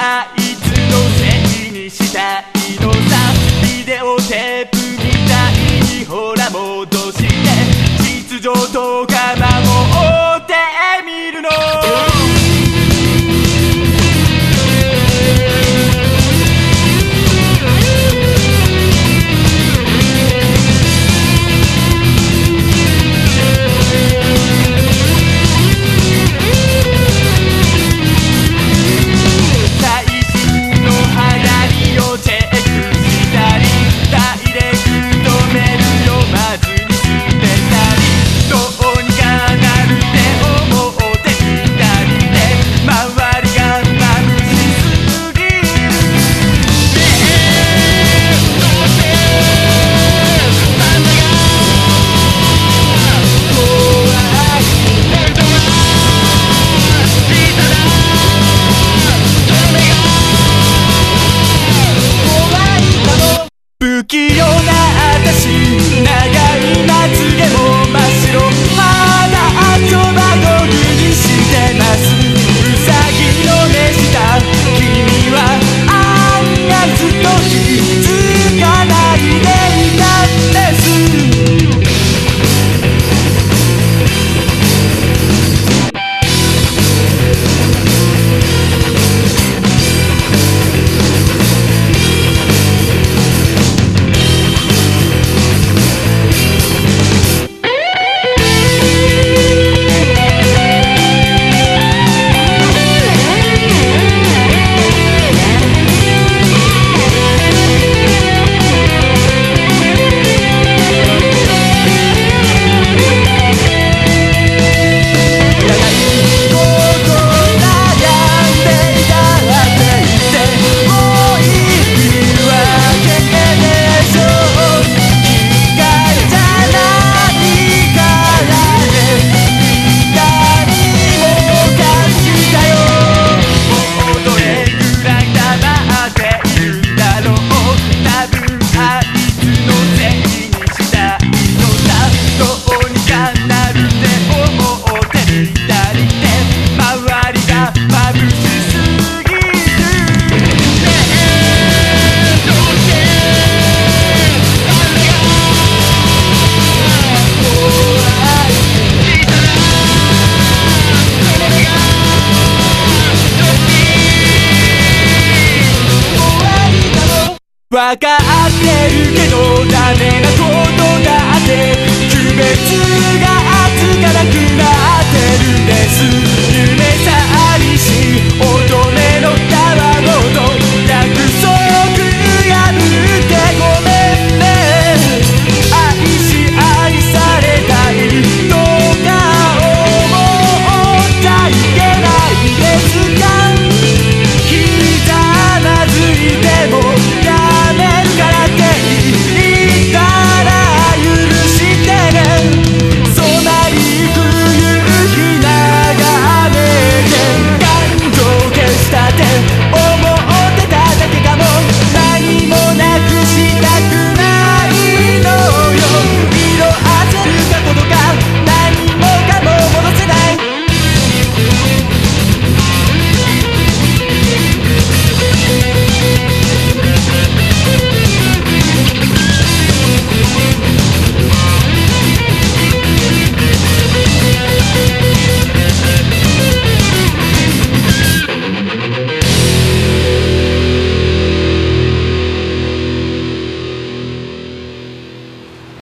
I わかってるけどダメなことだって区別がつかなく